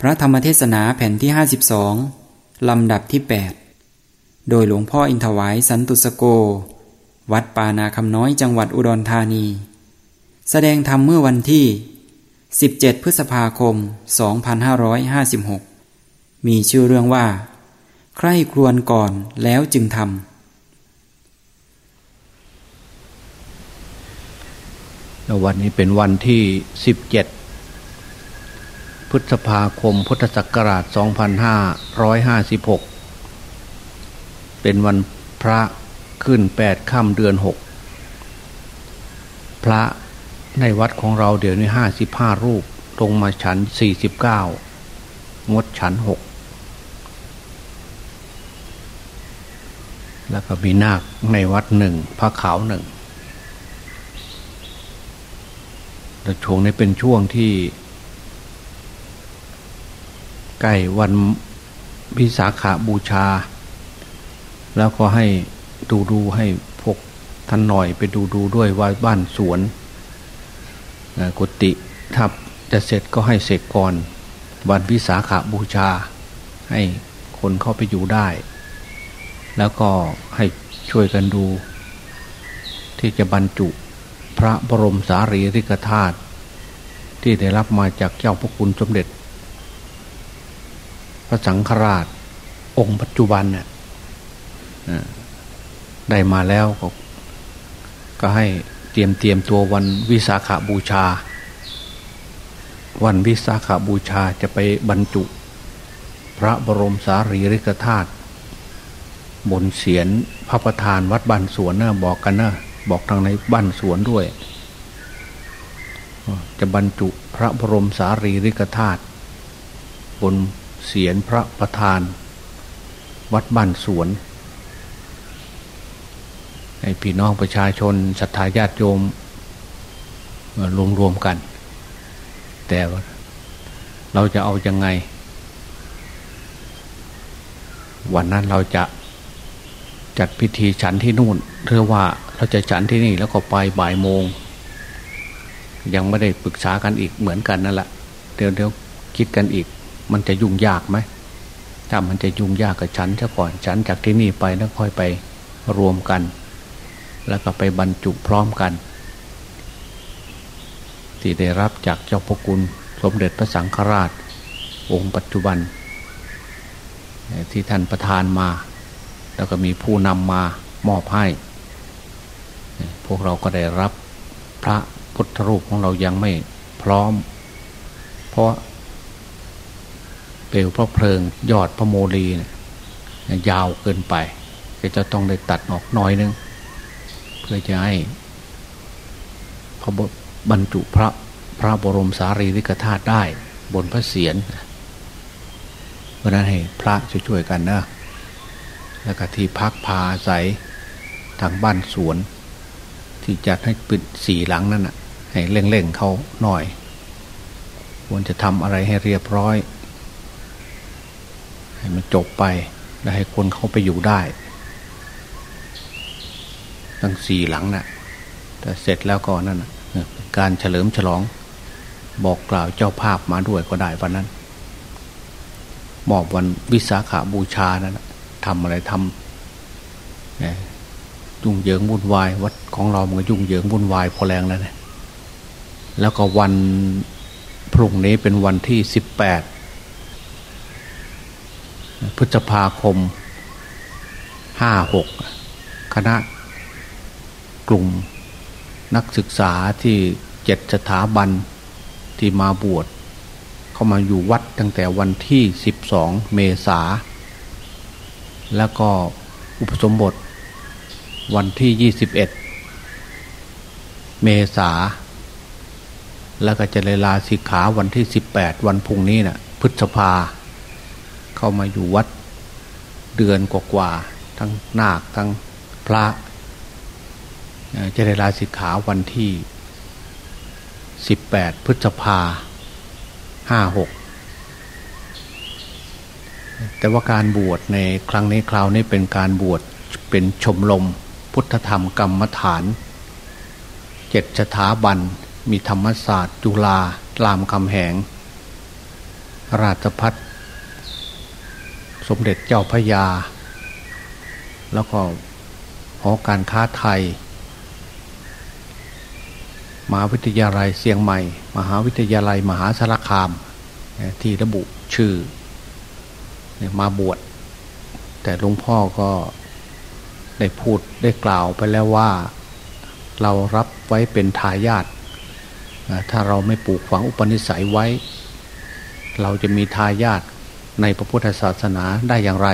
พระธรรมเทศนาแผ่นที่ 52 ลำดับที่ 8 โดยหลวงพ่ออินทวายสันตุสโก วัดปานาคำน้อยจังหวัดอุดรธานี แสดงธรรมเมื่อวันที่ 17 พฤษภาคม 2556 มีชื่อเรื่องว่า ใคร่ครวญก่อนแล้วจึงทำวันนี้เป็นวันที่ 17 พฤษภาคมพุทธศักราช 2556 เป็นวันพระขึ้นแปดค่ำเดือนหกพระในวัดของเราเดี๋ยวนี้ห้าสิบห้ารูปลงมาฉันสี่สิบเก้างดฉันหกแล้วก็มีนาคในวัดหนึ่งพระขาวหนึ่งแต่ช่วงนี้เป็นช่วงที่ ใกล้วันพิสาขาบูชา แล้วก็ให้ดูดูให้พวกท่านหน่อยไปดูดูด้วยว่าบ้านสวนกุฏิถ้าจะเสร็จก็ให้เสร็จก่อน วันพิสาขาบูชา ให้คนเข้าไปอยู่ได้ แล้วก็ให้ช่วยกันดู ที่จะบรรจุพระบรมสารีริกธาตุที่ได้รับมาจากเจ้าพระคุณสมเด็จ พระสังฆราช องค์ปัจจุบันเนี่ยได้มาแล้วก็ก็ให้เตรียมเตรียมตัววันวิสาขาบูชา วันวิสาขาบูชาจะไปบรรจุ พระบรมสารีริกธาตุบนเสียนพระประธานวัดบ้านสวนเนะบอกกันนะบอกทางในบ้านสวนด้วย จะบรรจุพระบรมสารีริกธาตุบน เสียนพระประธาน วัดบ้านสวนให้พี่น้องประชาชนศรัทธาญาติโยมรวมรวมกัน แต่เราจะเอายังไง วันนั้นเราจะจัดพิธีฉันที่นู่นหรือว่าเราจะฉันที่นี่แล้วก็ไปบ่ายโมง ยังไม่ได้ปรึกษากันอีกเหมือนกันนั่นแหละเดี๋ยวเดี๋ยวคิดกันอีก มันจะยุ่งยากไหมถ้ามันจะยุ่งยากกับฉันซะก่อนฉันจากที่นี่ไปแล้วค่อยไปรวมกัน แล้วก็ไปบรรจุพร้อมกัน ที่ได้รับจากเจ้าพระคุณสมเด็จพระสังฆราช องค์ปัจจุบัน ที่ท่านประทานมา แล้วก็มีผู้นำมามอบให้ พวกเราก็ได้รับพระพุทธรูปของเรายังไม่พร้อม เพราะ ลวพระเพลิง ยอดพระโมลีเนี่ยยาวเกินไป ก็จะต้องได้ตัดออกน้อยนึง เพื่อจะให้พระบรรจุพระพระบรมสารีริกธาตุได้ บนพระเศียรเพราะนั้นให้พระช่วยๆกันนะแล้วก็ที่พักพาอาศัยทางบ้านสวน ที่จัดให้ปิดสีหลังนั่นน่ะให้เร่งๆเขาหน่อย ควรจะทำอะไรให้เรียบร้อย ให้มันจบไปแล้วให้คนเข้าไปอยู่ได้ ทั้งสี่หลังนะ่ะ แต่เสร็จแล้วก็นั่นการเฉลิมฉลอง บอกกล่าวเจ้าภาพมาด้วยก็ได้วันนั้นมอบวันวิสาขาบูชานั่นทำอะไรทำยุ่งเหยิงวุ่นวายวัดของเรามันยุ่งเหยิงวุ่นวายพอแรงแล้วนี่ยแล้วก็วันพรุ่งนี้เป็นวันที่สิบแปด พฤษภาคมห้าหกคณะกลุ่มนักศึกษาที่เจ็ดสถาบันที่มาบวช เข้ามาอยู่วัดตั้งแต่วันที่สิบสองเมษา แล้วก็อุปสมบทวันที่ยี่สิบเอ็ดเมษา แล้วก็จะเลลาสิกขาวันที่สิบแปดวันพุ่งนี้นะ่ะพฤษภา เข้ามาอยู่วัดเดือนกว่าๆทั้งนาคทั้งพระจะได้ลาสิกขาวันที่สิบแปดพฤษภาห้าหกแต่ว่าการบวชในครั้งนี้คราวนี้เป็นการบวชเป็นชมรมพุทธธรรมกรรมฐานเจ็ดสถาบัน มีธรรมศาสตร์จุฬารามคำแหง ราชพัฒ สมเด็จเจ้าพระยา แล้วก็หอการค้าไทยมหาวิทยาลัยเชียงใหม่ มหาวิทยาลัยมหาสารคาม ที่ระบุชื่อมาบวช แต่หลวงพ่อก็ได้พูดได้กล่าวไปแล้วว่าเรารับไว้เป็นทายาทถ้าเราไม่ปลูกฝังอุปนิสัยไว้ เราจะมีทายาท ในพระพุทธศาสนาได้อย่างไร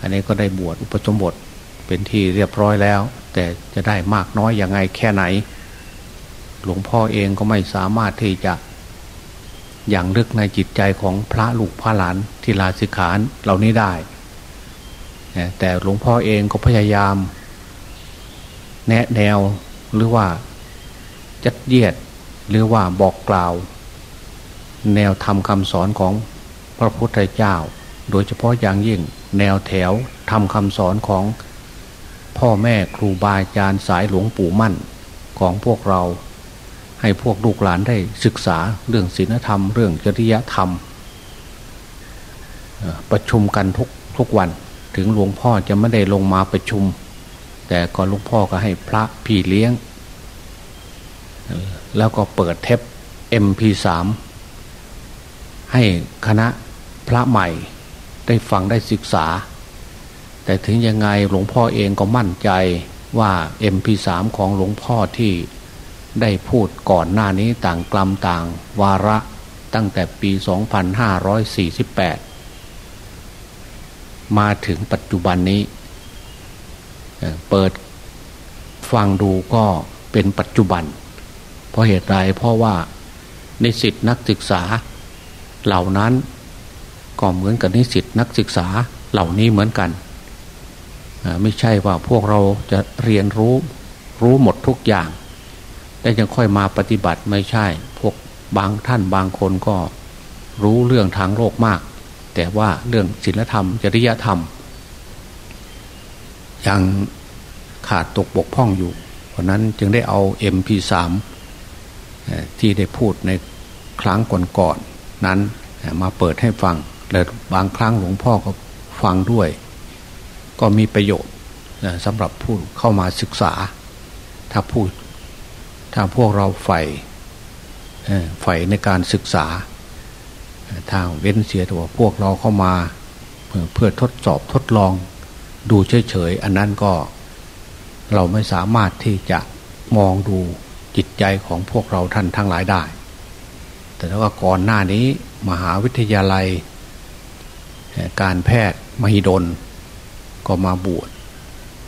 อันนี้ก็ได้บวชอุปสมบทเป็นที่เรียบร้อยแล้ว แต่จะได้มากน้อยอย่างไงแค่ไหน หลวงพ่อเองก็ไม่สามารถที่จะ อย่างลึกในจิตใจของพระลูกพระหลานที่ลาสิกขาเหล่านี้ได้ แต่หลวงพ่อเองก็พยายาม แนะแนวหรือว่าจัดเยียดหรือว่าบอกกล่าว แนวทำคำสอนของ พระพุทธเจ้า โดยเฉพาะอย่างยิ่งแนวแถวทำคำสอนของพ่อแม่ครูบาอาจารย์สายหลวงปู่มั่นของพวกเรา ให้พวกลูกหลานได้ศึกษาเรื่องศีลธรรม เรื่องจริยธรรม ประชุมกันทุกทุกวันถึงหลวงพ่อจะไม่ได้ลงมาประชุม แต่ก่อนหลวงพ่อก็ให้พระพี่เลี้ยง แล้วก็เปิดเทป MP3 ให้คณะ พระใหม่ได้ฟังได้ศึกษา แต่ถึงยังไงหลวงพ่อเองก็มั่นใจว่า MP3 ของหลวงพ่อที่ได้พูดก่อนหน้านี้ต่างกลัมต่างวาระตั้งแต่ปี 2548 มาถึงปัจจุบันนี้ เปิดฟังดูก็เป็นปัจจุบัน เพราะเหตุใดเพราะว่าในสิทธินักศึกษาเหล่านั้น ก็เหมือนกับนิสิตนักศึกษาเหล่านี้เหมือนกัน ไม่ใช่ว่าพวกเราจะเรียนรู้รู้หมดทุกอย่างแล้ยังค่อยมาปฏิบัติไม่ใช่ พวกบางท่านบางคนก็รู้เรื่องทางโลกมาก แต่ว่าเรื่องศีลธรรม จริยธรรม ยังขาดตกบกพร่องอยู่ เพราะนั้นจึงได้เอา MP3 ที่ได้พูดในครั้งก่อนๆนนั้นมาเปิดให้ฟัง และบางครั้งหลวงพ่อก็ฟังด้วย ก็มีประโยชน์สำหรับผู้เข้ามาศึกษา ถ้าพูดถ้าพวกเราใฝ่ใฝ่ในการศึกษา ทางเว้นเสียแต่ว่าพวกเราเข้ามาเพื่อทดสอบทดลองดูเฉยๆ อันนั้นก็เราไม่สามารถที่จะมองดูจิตใจของพวกเราท่านทั้งหลายได้ แต่แล้วก็ก่อนหน้านี้มหาวิทยาลัย การแพทย์มหิดล ก็มาบวช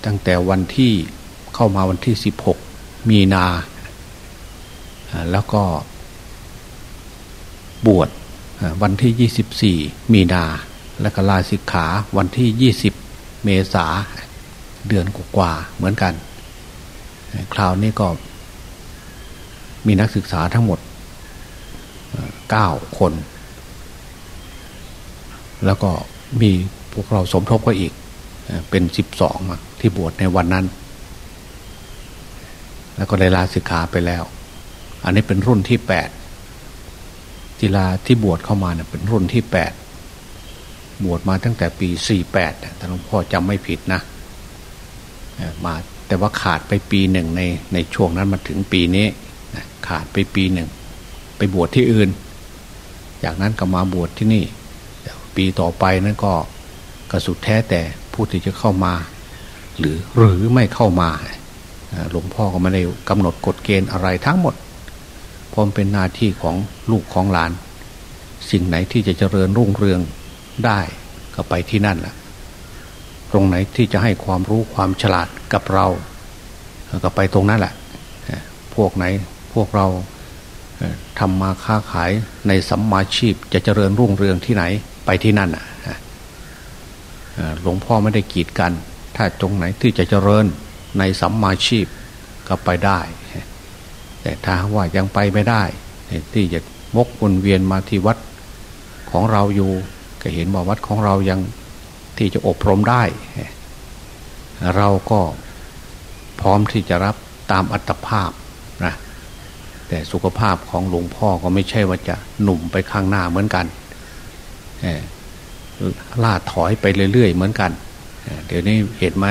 ตั้งแต่วันที่เข้ามาวันที่ 16 มีนา แล้วก็บวชวันที่ 24 มีนา และก็ลาสิกขาวันที่ 20 เมษาเดือนกว่าเหมือนกัน คราวนี้ก็มีนักศึกษาทั้งหมด 9 คน แล้วก็มีพวกเราสมทบก็อีก เป็น12ที่บวชในวันนั้น แล้วก็ได้ลาสิกขาไปแล้ว อันนี้เป็นรุ่นที่แปดกีฬาที่บวชเข้ามาเนี่ยเป็นรุ่นที่แปดบวชมาตั้งแต่ปีสี่แปดแต่หลวงพ่อจำไม่ผิดนะมาแต่ว่าขาดไปปีหนึ่งในในช่วงนั้นมาถึงปีนี้ขาดไปปีหนึ่ง ไปบวชที่อื่น จากนั้นก็มาบวชที่นี่ ปีต่อไปนั้นก็กระสุดแท้แต่ผู้ที่จะเข้ามา หรือหรือไม่เข้ามาหลวงพ่อก็ไม่ได้กำหนดกฎเกณฑ์อะไรทั้งหมดพราะเป็นหน้าที่ของลูกของหลาน สิ่งไหนที่จะเจริญรุ่งเรืองได้ก็ไปที่นั่นแหละตรงไหนที่จะให้ความรู้ความฉลาดกับเราก็ไปตรงนั้นแหละ พวกไหนพวกเราทำมาค้าขายในสัมมาชีพจะเจริญรุ่งเรืองที่ไหน ไปที่นั่นอะหลวงพ่อไม่ได้กีดกัน ถ้าตรงไหนที่จะเจริญในสัมมาชีพก็ไปได้ แต่ถ้าว่ายังไปไม่ได้ ที่จะมกวนเวียนมาที่วัดของเราอยู่ ก็เห็นว่าวัดของเรายังที่จะอบรมได้ เราก็พร้อมที่จะรับตามอัตภาพนะแต่สุขภาพของหลวงพ่อก็ไม่ใช่ว่าจะหนุ่มไปข้างหน้าเหมือนกัน ล่าถอยไปเรื่อยๆเหมือนกันเดี๋ยวนี้เห็นไหม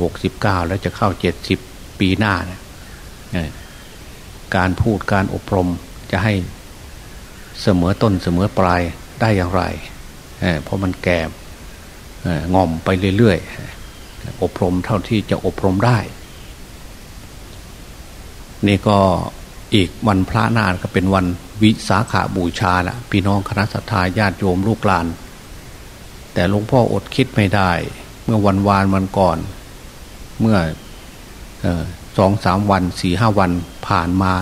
หกสิบเก้าแล้วจะเข้าเจ็ดสิบปีหน้านะการพูดการอบรมจะให้เสมอต้นเสมอปลายได้อย่างไรเพราะมันแก่งอมไปเรื่อยๆ อบรมเท่าที่จะอบรมได้ นี่ก็ อีกวันพระนาก็เป็นวันวิสาขาบูชาละพี่น้องคณะสัตยาญาติโยมลูกหลาน แต่หลวงพ่ออดคิดไม่ได้ เมื่อวันวานวันก่อน เมื่อสองสามวันสี่ห้าวันผ่านมา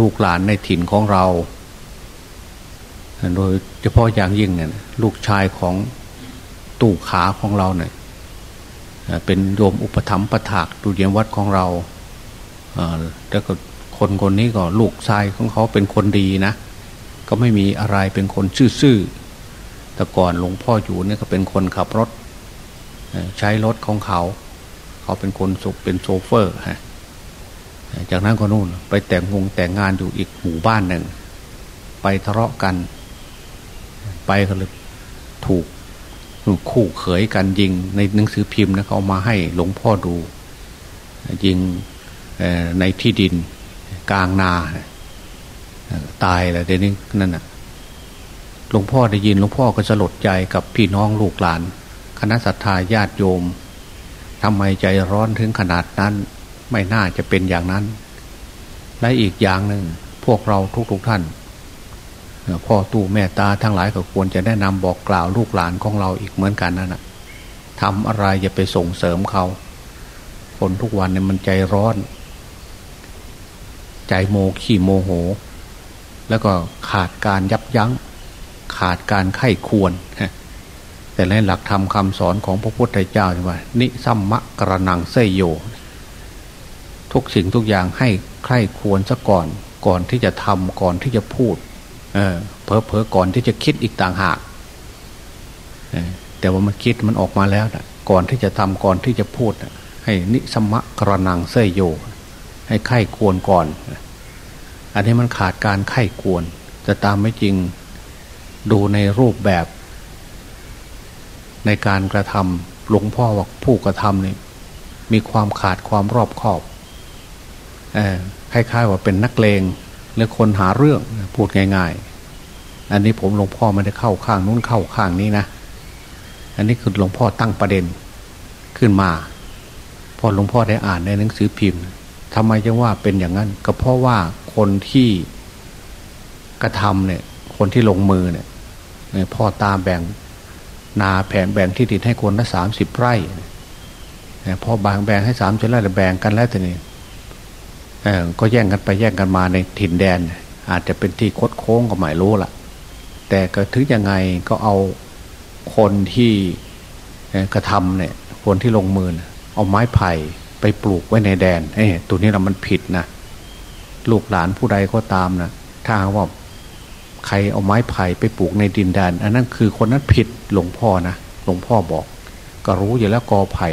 ลูกหลานในถิ่นของเราโดยเฉพาะอย่างยิ่งเนี่ยลูกชายของตู่ขาของเราเนี่ยเป็นโยมอุปถัมภ์ประถากดูเยียมวัดของเรา แล้วก็คนคนนี้ก็ลูกชายของเขาเป็นคนดีนะ ก็ไม่มีอะไรเป็นคนซื่อๆแต่ก่อนหลวงพ่ออยู่เนี่ยก็เป็นคนขับรถ ใช้รถของเขา เขาเป็นคนสุขเป็นโซเฟอร์ฮะจากนั้นก็นู่นไปแต่งงงแต่งงานอยู่อีกหมู่บ้านหนึ่ง ไปทะเลาะกัน ไปก็เลยถูกคู่เขยกันยิงในหนังสือพิมพ์นะเขามาให้หลวงพ่อดู ยิง ในที่ดินกลางนา ตายแล้วเดี๋ยวนี้นั่นน่ะหลวงพ่อได้ยินหลวงพ่อก็สลดใจกับพี่น้องลูกหลาน คณะสัตยาญาติโยมทำไมใจร้อนถึงขนาดนั้น ไม่น่าจะเป็นอย่างนั้น และอีกอย่างหนึ่งพวกเราทุกๆทท่านพ่อตู่แม่ตาทั้งหลายก็ควรจะแนะนำบอกกล่าวลูกหลานของเราอีกเหมือนกันนั่นแหะทำอะไรอย่าไปส่งเสริมเขา คนทุกวันเนี่ยมันใจร้อน ใจโมขี้โมโห แล้วก็ขาดการยับยัง้ง ขาดการไข้ควร แต่ในหลักธรรมคำสอนของพระพุทธเจ้าใช่ไหมนิสัมมะกระนังเสยโย ทุกสิ่งทุกอย่างให้ใคร่ควรซะก่อน ก่อนที่จะทำก่อนที่จะพูด เออเพอเพอก่อนที่จะคิดอีกต่างหากแต่ว่ามันคิดมันออกมาแล้วนะก่อนที่จะทำก่อนที่จะพูดให้นิสมะกระนังเสยโย ให้ไข้ควรก่อน อันนี้มันขาดการไข้ควรจะตามไม่จริงดูในรูปแบบ ในการกระทำหลวงพ่อว่าผู้กระทำนี่มีความขาดความรอบคอบคล้ายๆว่าเป็นนักเลงหรือคนหาเรื่องพูดง่าย ๆ อันนี้ผมหลวงพ่อไม่ได้เข้าข้างนู้นเข้าข้างนี้นะ อันนี้คือหลวงพ่อตั้งประเด็นขึ้นมา พอหลวงพ่อได้อ่านในหนังสือพิมพ์ ทำไมจะว่าเป็นอย่างนั้น ก็เพราะว่าคนที่กระทำเนี่ย คนที่ลงมือเนี่ยพ่อตาแบ่งนาแผนแบ่งที่ดินให้คนละสามสิบไร่พอบางแบ่งให้สามสิบไร่แบ่งกันแล้วแต่นี่ก็แย่งกันไปแย่งกันมาในถิ่นแดน อาจจะเป็นที่คดโค้งก็ไม่รู้ละแต่ก็ถึงยังไงก็เอาคนที่กระทำเนี่ย คนที่ลงมือเอาไม้ไผ่ ไปปลูกไว้ในแดนเอ้ตัวนี้เรามันผิดนะลูกหลานผู้ใดก็ตามนะถ้าว่าใครเอาไม้ไผ่ไปปลูกในดินแดน อันนั้นคือคนนั้นผิดหลวงพ่อนะหลวงพ่อบอก ก็รู้อยู่แล้วกอไผ่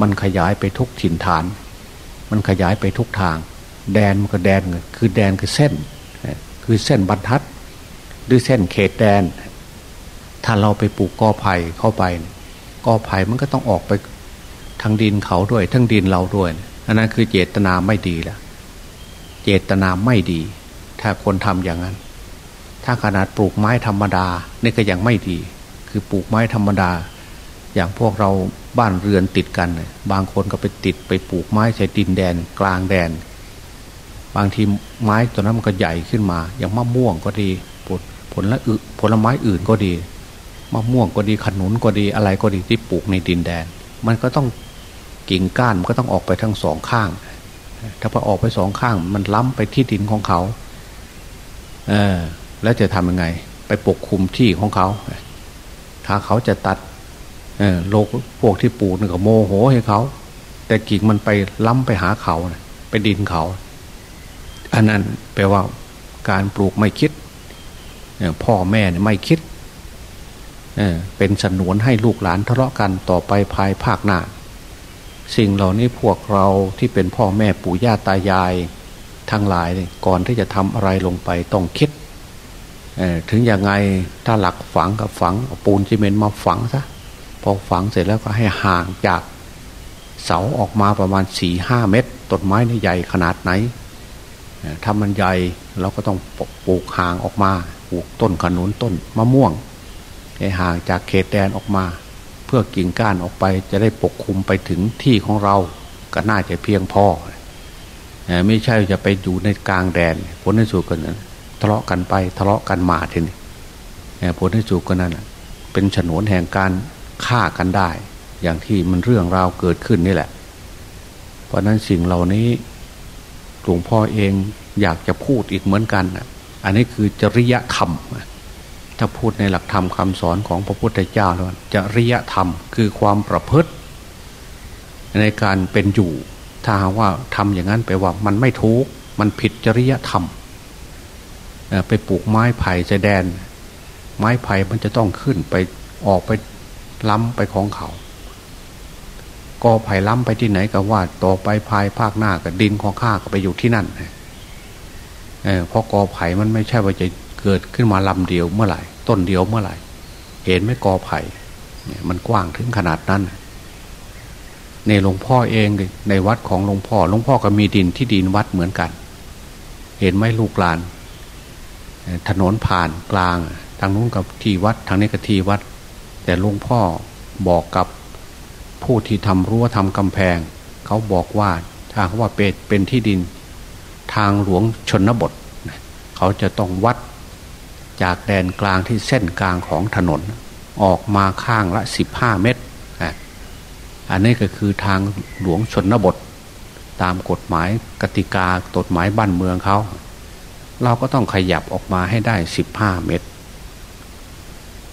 มันขยายไปทุกถิ่นฐาน มันขยายไปทุกทาง แดนมันก็แดนคือแดนคือเส้น คือเส้นบรรทัด หรือเส้นเขตแดน ถ้าเราไปปลูกกอไผ่เข้าไป กอไผ่มันก็ต้องออกไป ทางดินเขาด้วย ทั้งดินเราด้วยอันนั้นคือเจตนาไม่ดีล้วเจตนาไม่ดี ถ้าคนทำอย่างนั้น ถ้าขนาดปลูกไม้ธรรมดานี่ก็ยังไม่ดี คือปลูกไม้ธรรมดา อย่างพวกเราบ้านเรือนติดกัน บางคนก็ไปติดไปปลูกไม้ใช้ดินแดนกลางแดน บางทีไม้ตัวนั้นมันก็ใหญ่ขึ้นมา อย่างมะม่วงก็ดีผลผลละผลไม้อื่นก็ดีมะม่วงก็ดีขนุนก็ดีอะไรก็ดีที่ปลูกในดินแดน มันก็ต้อง กิ่งก้านมันก็ต้องออกไปทั้งสองข้าง ถ้าพอออกไปสองข้าง มันล้ำไปที่ดินของเขา เออ แล้วจะทำยังไง ไปปกคุมที่ของเขา ถ้าเขาจะตัดโลกพวกที่ปลูกนี่ก็โมโหให้เขา แต่กิ่งมันไปล้ำไปหาเขาไปดินเขา อันนั้นแปลว่าการปลูกไม่คิดพ่อแม่ไม่คิดเป็นสนวนให้ลูกหลานทะเลาะกันต่อไปภายภาคหน้า สิ่งเหล่านี้พวกเราที่เป็นพ่อแม่ปู่ย่าตายายทั้งหลายก่อนที่จะทำอะไรลงไปต้องคิดถึงยังไงถ้าหลักฝังกับฝังปูนซีเมนต์มาฝังซะพอฝังเสร็จแล้วก็ให้ห่างจากเสาออกมาประมาณสี่ห้าเมตรต้นไม้นี่ใหญ่ขนาดไหนถ้ามันใหญ่เราก็ต้องปลูกห่างออกมาปลูกต้นขนุนต้นมะม่วงให้ห่างจากเขตแดนออกมา พื่อกิ่งก้านออกไปจะได้ปกคลุมไปถึงที่ของเราก็น่าจะเพียงพอไม่ใช่จะไปอยู่ในกลางแดนผลในสุดกันนั้นทะเลาะกันไปทะเลาะกันมาทีนี้ผลในสุดกันนั้นเป็นฉนวนแห่งการฆ่ากันได้ อย่างที่มันเรื่องราวเกิดขึ้นนี่แหละ เพราะนั้นสิ่งเหล่านี้หลวงพ่อเองอยากจะพูดอีกเหมือนกันอันนี้คือจริยธรรม ถ้าพูดในหลักธรรมคำสอนของพระพุทธเจ้าแล้วจริยธรรมคือความประพฤติ ในการเป็นอยู่ ถ้าว่าทำอย่างนั้นไปว่ามันไม่ถูกมันผิดจริยธรรมไปปลูกไม้ไผ่ใจแดน ไม้ไผ่มันจะต้องขึ้นไปออกไปล้ำไปของเขากอไผ่ล้ำไปที่ไหนก็ว่าต่อไปภายภาคหน้ากับดินของข้าก็ไปอยู่ที่นั่นเออเพราะกอไผ่มันไม่ใช่ว่าจะ เกิดขึ้นมาลำเดียวเมื่อไหร่ ต้นเดียวเมื่อไหร่ เห็นไหมกอไผ่เนี่ยมันกว้างถึงขนาดนั้นในหลวงพ่อเองในวัดของหลวงพ่อหลวงพ่อก็มีดินที่ดินวัดเหมือนกัน เห็นไหมลูกหลาน ถนนผ่านกลาง ทางนู้นกับที่วัดทางนี้กับที่วัด แต่หลวงพ่อบอกกับผู้ที่ทำรั้วทำกำแพง เขาบอกว่าถ้าเขาว่าเป็นเป็นที่ดินทางหลวงชนบท เขาจะต้องวัด จากแดนกลางที่เส้นกลางของถนน ออกมาข้างละสิบห้าเมตร อันนี้ก็คือทางหลวงชนบท ตามกฎหมายกติกากฎหมายบ้านเมืองเขา เราก็ต้องขยับออกมาให้ได้สิบห้าเมตร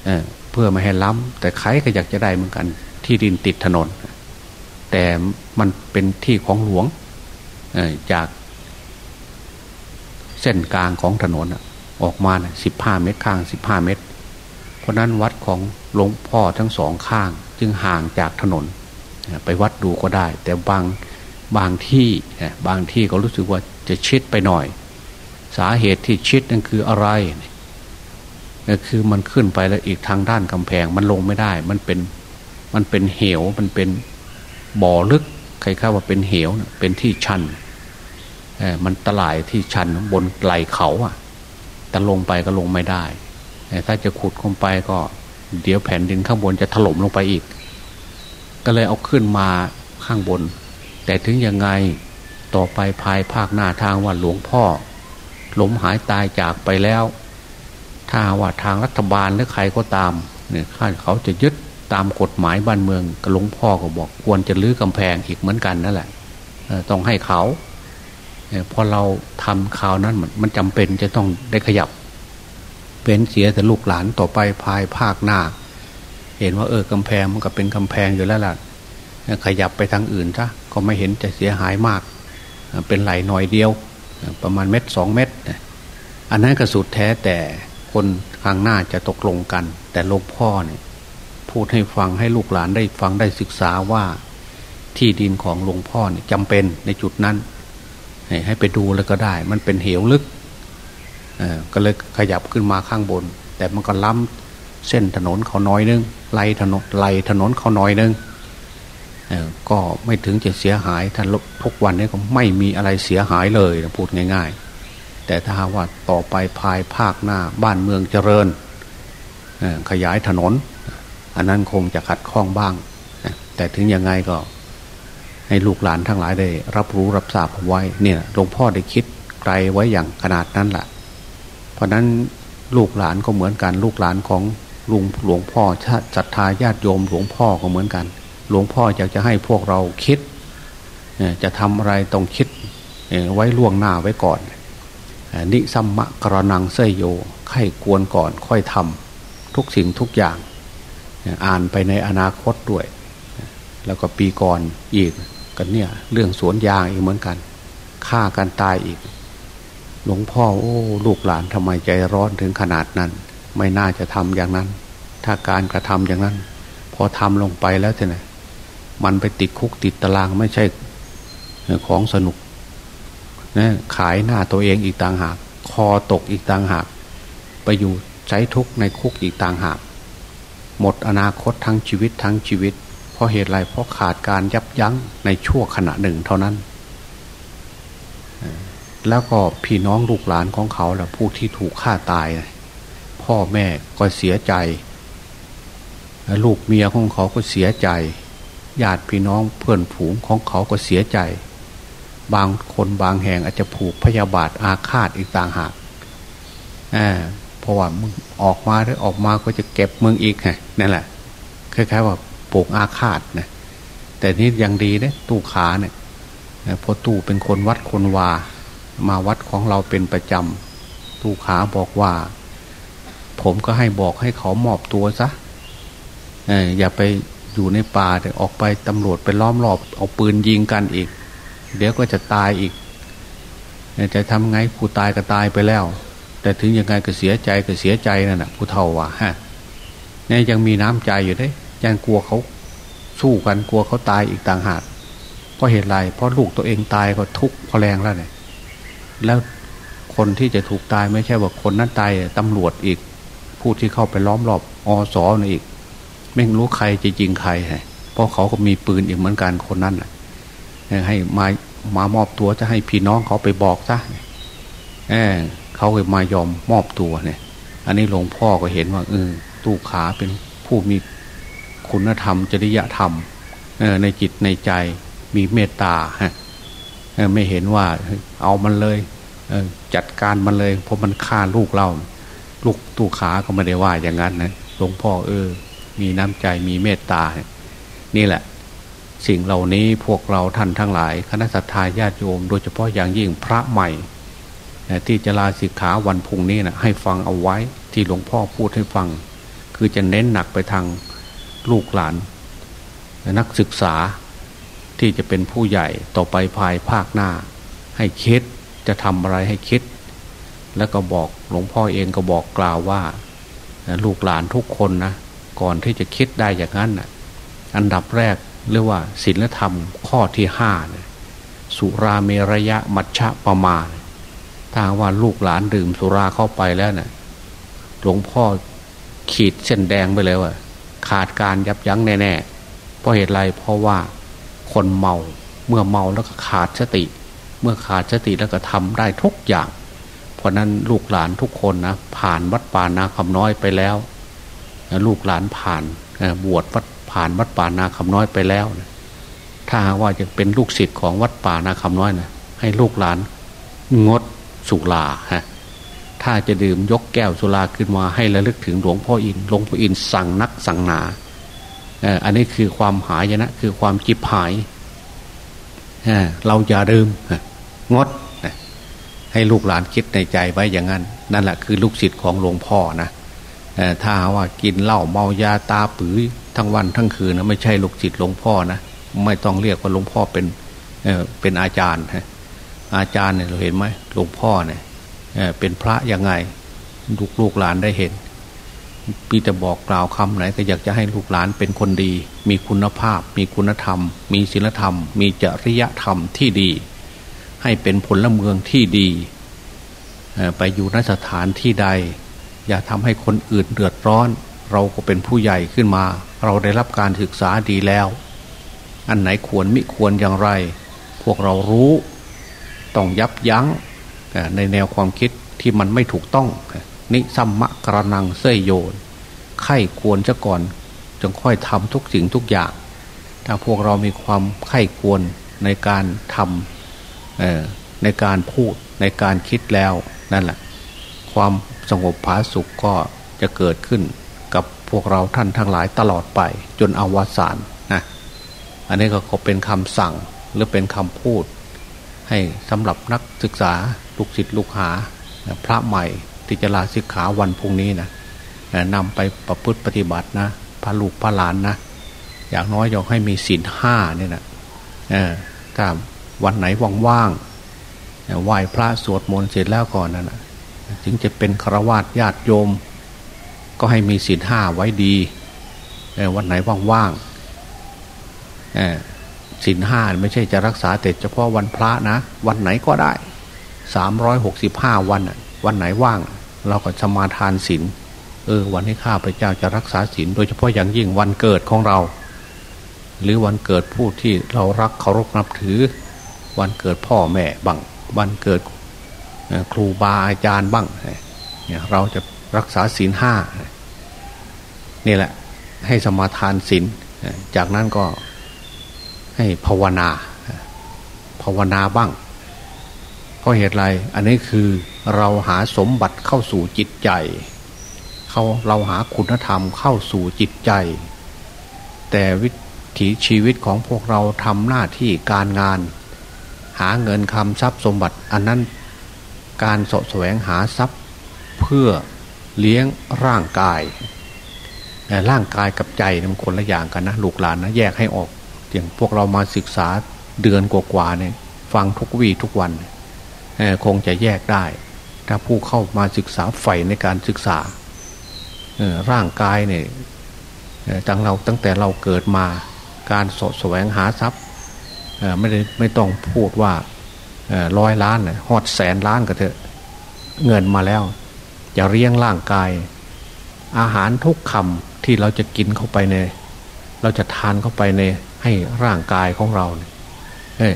เเพื่อไม่ให้ล้ำแต่ใครก็อยากจะได้เหมือนกัน ที่ดินติดถนน แต่มันเป็นที่ของหลวงจากเส้นกลางของถนน ออกมาสิบห้าเมตรข้างสิบห้าเมตร เพราะนั้นวัดของหลวงพ่อทั้งสองข้าง จึงห่างจากถนน ไปวัดดูก็ได้ แต่บางบางที่บางที่ก็รู้สึกว่าจะชิดไปหน่อย สาเหตุที่ชิดนั่นคืออะไรก็คือมันขึ้นไปแล้วอีกทางด้านกำแพงมันลงไม่ได้ มันเป็นมันเป็นเหวมันเป็นบ่อลึกใครข้าว่าเป็นเหวเป็นที่ชันมันตลายที่ชันบนไหลเขาอะ แต่ลงไปก็ลงไม่ได้ ถ้าจะขุดลงไปก็ เดี๋ยวแผ่นดินข้างบนจะถล่มลงไปอีก ก็เลยเอาขึ้นมาข้างบน แต่ถึงยังไงต่อไปภายภาคหน้าทางว่าหลวงพ่อล้มหายตายจากไปแล้ว ถ้าว่าทางรัฐบาลหรือใครก็ตามเนี่ยข้าเขาจะยึดตามกฎหมายบ้านเมืองหลวงพ่อก็บอกควรจะลื้อกำแพงอีกเหมือนกันนั่นแหละต้องให้เขา พอเราทำข่าวนั้นมันจำเป็นจะต้องได้ขยับ เป็นเสียแต่ลูกหลานต่อไปภายภาคหน้า เห็นว่าเออกำแพงมันก็เป็นกำแพงอยู่แล้วล่ะขยับไปทางอื่นซะก็ไม่เห็นจะเสียหายมาก เป็นไหลหน่อยเดียว ประมาณเม็ดสองเม็ดอันนั้นก็สุดแท้แต่คนข้างหน้าจะตกลงกัน แต่หลวงพ่อเนี่ยพูดให้ฟังให้ลูกหลานได้ฟังได้ศึกษาว่าที่ดินของหลวงพ่อเนี่ยจำเป็นในจุดนั้น ให้ไปดูแล้วก็ได้ มันเป็นเหวลึกก็เลยขยับขึ้นมาข้างบน แต่มันก็ล้ำเส้นถนนเขาน้อยนึงไล่ถนนไล่ถนนเขาน่อยนึงก็ไม่ถึงจะเสียหายท่านทุกวันนี้ก็ไม่มีอะไรเสียหายเลยพูดง่าย ๆ แต่ถ้าว่าต่อไปภายภาคหน้าบ้านเมืองเจริญขยายถนน อันนั้นคงจะขัดข้องบ้าง แต่ถึงยังไงก็ ให้ลูกหลานทั้งหลายได้ รับรู้รับทราบไว้เนี่ยหลวงพ่อได้คิดไกลไว้อย่างขนาดนั้นแหละเพราะนั้นลูกหลานก็เหมือนกัน ลูกหลานของลุงหลวงพ่อศรัทธาญาติโยมหลวงพ่อก็เหมือนกัน หลวงพ่ออยากจะให้พวกเราคิดจะทำอะไรต้องคิดไว้ล่วงหน้าไว้ก่อน นิสัมมะกรนังเสยโยไข้ควรก่อนค่อยทำทุกสิ่งทุกอย่าง อ่านไปในอนาคตด้วย แล้วก็ปีก่อนอีก กันเนี่ย เรื่องสวนยางอีกเหมือนกันฆ่ากันตายอีก หลวงพ่อโอ้ลูกหลานทำไมใจร้อนถึงขนาดนั้น ไม่น่าจะทำอย่างนั้น ถ้าการกระทำอย่างนั้น พอทำลงไปแล้วจะไหนมันไปติดคุกติดตารางไม่ใช่ของสนุกนะขายหน้าตัวเองอีกต่างหาก คอตกอีกต่างหาก ไปอยู่ใช้ทุกในคุกอีกต่างหาก หมดอนาคตทั้งชีวิตทั้งชีวิต เพราะเหตุไรเพราะขาดการยับยั้งในชั่วขณะหนึ่งเท่านั้น แล้วก็พี่น้องลูกหลานของเขาแหละผู้ที่ถูกฆ่าตาย พ่อแม่ก็เสียใจ ลูกเมียของเขาก็เสียใจ ญาติพี่น้องเพื่อนผูงของเขาก็เสียใจ บางคนบางแห่งอาจจะผูกพยาบาทอาฆาตอีกต่างหากเพราะว่ามึงออกมาหรือออกมาก็จะเก็บมึงอีกไงนั่นแหละคล้ายๆว่า ปกอาฆาตนะแต่นี่ยังดีนะตู้ขาเนี่ยพอตู้เป็นคนวัดคนวา มาวัดของเราเป็นประจำตู้ขาบอกว่า ผมก็ให้บอกให้เขามอบตัวซะอย่าไปอยู่ในป่าแต่ออกไปตำรวจไปล้อมรอบเอาปืนยิงกันอีก เดี๋ยวก็จะตายอีกจะทำไงผู้ตายก็ตายไปแล้ว แต่ถึงยังไงก็เสียใจก็เสียใจนั่นแหะผู้เฒ่าว่ะฮะนี่ยังมีน้ำใจอยู่ได้ ยังกลัวเขาสู้กันกลัวเขาตายอีกต่างหากเพราะเหตุไรเพราะลูกตัวเองตายก็ทุกข์พอแรงแล้วเนี่ยแล้วคนที่จะถูกตายไม่ใช่ว่าคนนั้นตายตำรวจอีก ผู้ที่เข้าไปล้อมรอบอสอนี่อีก ไม่รู้ใครจะยิงใครเพราะเขาก็มีปืนอีกเหมือนกันคนนั้นให้มามามอบตัวจะให้พี่น้องเขาไปบอกซะเออเขาเลยมายอมมอบตัวเนี่ย อันนี้หลวงพ่อก็เห็นว่าเออตู้ขาเป็นผู้มี คุณธรรม จริยธรรมในจิตในใจมีเมตตาฮะไม่เห็นว่าเอามันเลยจัดการมันเลยเพราะมันฆ่าลูกเราลูกตู้ขาก็ไม่ได้ว่าอย่างนั้นนะหลวงพ่อเออ มีน้ำใจมีเมตตา นี่แหละ สิ่งเหล่านี้พวกเราท่านทั้งหลาย คณะสัตยาญาติโยม โดยเฉพาะอย่างยิ่งพระใหม่ที่จะลาสิกขาวันพุ่งนี้นะให้ฟังเอาไว้ที่หลวงพ่อพูดให้ฟัง คือจะเน้นหนักไปทาง ลูกหลาน นักศึกษาที่จะเป็นผู้ใหญ่ต่อไปภายภาคหน้า ให้คิดจะทำอะไรให้คิด แล้วก็บอกหลวงพ่อเองก็บอกกล่าวว่า ลูกหลานทุกคนนะก่อนที่จะคิดได้อย่างนั้นนะอันดับแรกเรียกว่าศีลธรรมข้อที่ห้าสุราเมรยะมัชฌะประมาณถ้าว่าลูกหลานดื่มสุราเข้าไปแล้วนะ่ยหลวงพ่อขีดเส้นแดงไปเลยว่า ขาดการยับยั้งแน่ๆเพราะเหตุไรเพราะว่าคนเมาเมื่อเมาแล้วก็ขาดสติ เมื่อขาดสติแล้วก็ทำได้ทุกอย่าง เพราะนั้นลูกหลานทุกคนนะผ่านวัดป่านาคำน้อยไปแล้ว ลูกหลานผ่านบวชวัดผ่านวัดป่านาคำน้อยไปแล้วนะถ้าว่าจะเป็นลูกศิษย์ของวัดป่านาคำน้อยนะให้ลูกหลานงดสุราฮะ ถ้าจะดื่มยกแก้วสุราขึ้นมาให้ระลึกถึงหลวงพ่ออินหลวงพ่ออินสั่งนักสั่งหนาอันนี้คือความหายนะ คือความจิบหายเราอย่าดื่มงดให้ลูกหลานคิดในใจไว้อย่างนั้น นั่นแหละคือลูกศิษย์ของหลวงพ่อนะถ้าว่ากินเหล้าเมายาตาปื้อทั้งวันทั้งคืนนะไม่ใช่ลูกจิตหลวงพ่อนะไม่ต้องเรียกว่าหลวงพ่อเป็นเอเป็นอาจารย์อาจารย์เนี่ยเราเห็นไหมหลวงพ่อเนี่ย เป็นพระยังไง ลูกลูกหลานได้เห็นพี่จะบอกกล่าวคำไหน ก็อยากจะให้ลูกหลานเป็นคนดี มีคุณภาพ มีคุณธรรม มีศีลธรรม มีจริยธรรมที่ดี ให้เป็นผลเมืองที่ดีไปอยู่นสถานที่ใด อย่าทำให้คนอื่นเดือดร้อน เราก็เป็นผู้ใหญ่ขึ้นมา เราได้รับการศึกษาดีแล้ว อันไหนควรมิควรอย่างไร พวกเรารู้ ต้องยับยั้ง ในแนวความคิดที่มันไม่ถูกต้อง นิสัมมะกระนังเสยโยนไข้ควรจะก่อนจงค่อยทำทุกสิ่งทุกอย่าง ถ้าพวกเรามีความไข้ควรในการทำในการพูดในการคิดแล้วนั่นแหละความสงบผาสุขก็จะเกิดขึ้นกับพวกเราท่านทั้งหลายตลอดไป จนอวสานนะอันนี้ก็เป็นคำสั่งหรือเป็นคำพูด ให้สำหรับนักศึกษา ลูกศิษย์ลูกหาพระใหม่ที่จะลาศิกขาวันพรุ่งนี้นะนำไปประพฤติปฏิบัตินะพระลูกพระหลานนะอย่างน้อยอยากให้มีศีลห้าเนี่ยนะถ้าวันไหนว่างๆไหว้พระสวดมนต์เสร็จแล้วก่อนนะั่นถึงจะเป็นฆราวาสญาติโยม ก็ให้มีศีลห้าไว้ดีวันไหนว่างๆศีลห้าไม่ใช่จะรักษาแต่เฉพาะวันพระนะ วันไหนก็ได้ สามร้อยหกสิบห้าวันวันไหนว่าง เราก็สมาทานศีลเออ วันที่ข้าพเจ้าจะรักษาศีลโดยเฉพาะอย่างยิ่งวันเกิดของเรา หรือวันเกิดผู้ที่เรารักเคารพนับถือ วันเกิดพ่อแม่บังวันเกิดครูบาอาจารย์บ้างเนี่ยเราจะรักษาศีลห้านี่แหละ ให้สมาทานศีลจากนั้นก็ให้ภาวนา ภาวนาบ้าง ราะเหตุไร อันนี้คือเราหาสมบัติเข้าสู่จิตใจ เขาเราหาคุณธรรมเข้าสู่จิตใจ แต่วิถีชีวิตของพวกเราทำหน้าที่การงาน หาเงินคำทรัพย์สมบัติ อันนั้นการสะแสวงหาทรัพย์เพื่อเลี้ยงร่างกายแต่ร่างกายกับใจมันคนละอย่างกันนะลูกหลานนะแยกให้ออกอย่างพวกเรามาศึกษาเดือนกว่าๆเนี่ยฟังทุกวี่ทุกวัน คงจะแยกได้ ถ้าผู้เข้ามาศึกษาใฝ่ในการศึกษาร่างกายเนี่ยตั้งเราตั้งแต่เราเกิดมาการสดแสวงหาทรัพย์ไม่ได้ไม่ต้องพูดว่าร้อยล้านหอดแสนล้านก็เถอะเงินมาแล้ว จะเลี้ยงร่างกาย อาหารทุกคำที่เราจะกินเข้าไปใน เราจะทานเข้าไปในให้ร่างกายของเราเนี่ย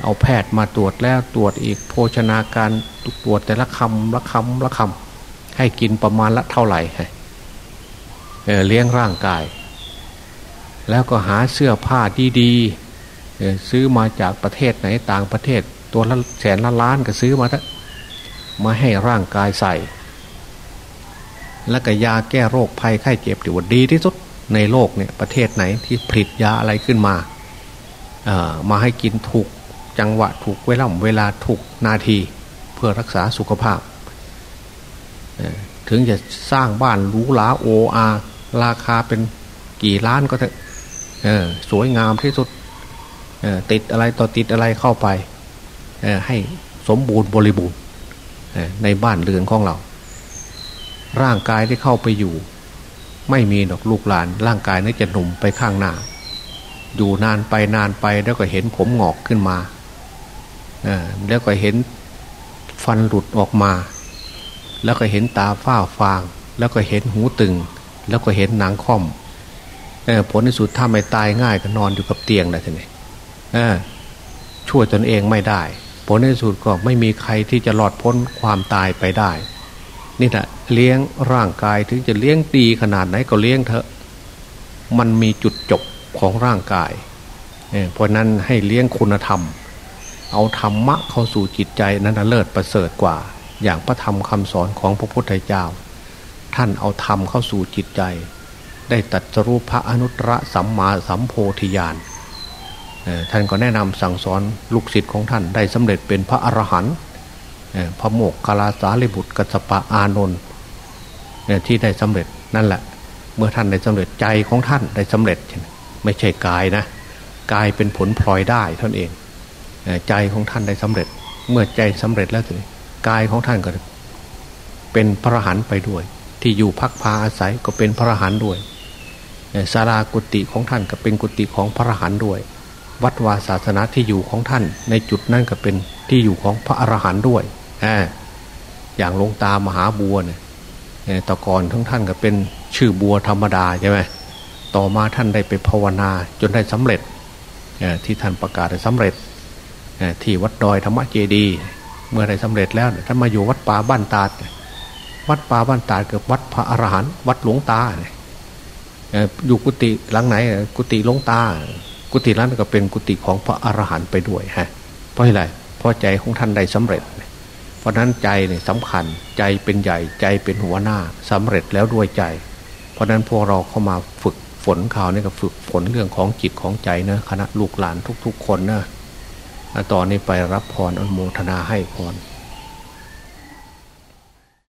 เอาแพทย์มาตรวจแล้วตรวจอีกโภชนาการตรวจแต่ละคำละคำละคำให้กินประมาณละเท่าไหร่เเลี้ยงร่างกาย แล้วก็หาเสื้อผ้าดีๆซื้อมาจากประเทศไหนต่างประเทศ ตัวละแสนละล้านก็ซื้อมาทมาให้ร่างกายใส่ แล้วก็ยาแก้โรคภัยไข้เจ็บถือว่าดีที่สุดในโลกเนี่ยประเทศไหนที่ผลิตยาอะไรขึ้นมามาให้กินถูก จังหวะถูกเวลาเวลาถูกนาทีเพื่อรักษาสุขภาพ ถึงจะสร้างบ้านหรูหราโออาราคาเป็นกี่ล้านก็เถอะสวยงามที่สุดติดอะไรต่อติดอะไรเข้าไปให้สมบูรณ์บริบูรณ์ในบ้านเรือนของเรา ร่างกายที่เข้าไปอยู่ ไม่มีดอกลูกหลาน ร่างกายนี่จะหนุ่มไปข้างหน้า อยู่นานไปนานไปแล้วก็เห็นผมหงอกขึ้นมา แล้วก็เห็นฟันหลุดออกมา แล้วก็เห็นตาฝ้าฟาง แล้วก็เห็นหูตึง แล้วก็เห็นหนังค่อมผลที่สุดถ้าไม่ตายง่ายก็นอนอยู่กับเตียงนะท่านนี่ช่วยตนเองไม่ได้ ผลที่สุดก็ไม่มีใครที่จะหลอดพ้นความตายไปได้ นี่แหละเลี้ยงร่างกายถึงจะเลี้ยงดีขนาดไหนก็เลี้ยงเถอะ มันมีจุดจบของร่างกายเพราะนั้นให้เลี้ยงคุณธรรม เอาธรรมะเข้าสู่จิตใจนั้นเลิศประเสริฐกว่า อย่างพระธรรมคำสอนของพระพุทธเจ้า ท่านเอาธรรมเข้าสู่จิตใจ ได้ตัดรูปพระอนุตตรสัมมาสัมโพธิญาณท่านก็แนะนำสั่งสอนลูกศิษย์ของท่านได้สำเร็จเป็นพระอรหันต์พระโมกขลาสาลิบุตรกัสปะอานนท์ที่ได้สำเร็จนั่นแหละ เมื่อท่านได้สำเร็จใจของท่านได้สำเร็จ ไม่ใช่กายนะกายเป็นผลพลอยได้ท่านเอง ใจของท่านได้สำเร็จ เมื่อใจสำเร็จแล้วถึงกายของท่านก็เป็นพระหันไปด้วย ที่อยู่พักพาอาศัยก็เป็นพระหันด้วยสารากุติของท่านก็เป็นกุติของพระหันด้วย วัดวาศาสนาที่อยู่ของท่าน ในจุดนั้นก็เป็นที่อยู่ของพระอรหันต์ด้วยอย่างลงตามหาบัวเนี่ยตะกอนทั้งท่านก็เป็นชื่อบัวธรรมดาใช่ไหมต่อมาท่านได้ไปภาวนาจนได้สำเร็จที่ท่านประกาศได้สำเร็จ ที่วัดดอยธรรมเจดีเมื่อได้สำเร็จแล้วท่านมาอยู่วัดป่าบ้านตาดวัดป่าบ้านตาดเกิดวัดพระอรหันต์วัดหลวงตาอยู่กุฏิหลังไหน กุฏิหลวงตา กุฏินั้นก็เป็นกุฏิของพระอรหันต์ไปด้วยฮะเพราะอะไรเพราะใจของท่านได้สำเร็จ เพราะนั้นใจเนี่ยสำคัญใจเป็นใหญ่ใจเป็นหัวหน้าสำเร็จแล้วด้วยใจ เพราะนั้นพวกเราเข้ามาฝึกฝนข่าวนี่ก็ฝึกฝนเรื่องของจิตของใจนะคณะลูกหลานทุก ๆ คนนะ ต่อนนี้ไปรับพรอนุโมทนาให้พร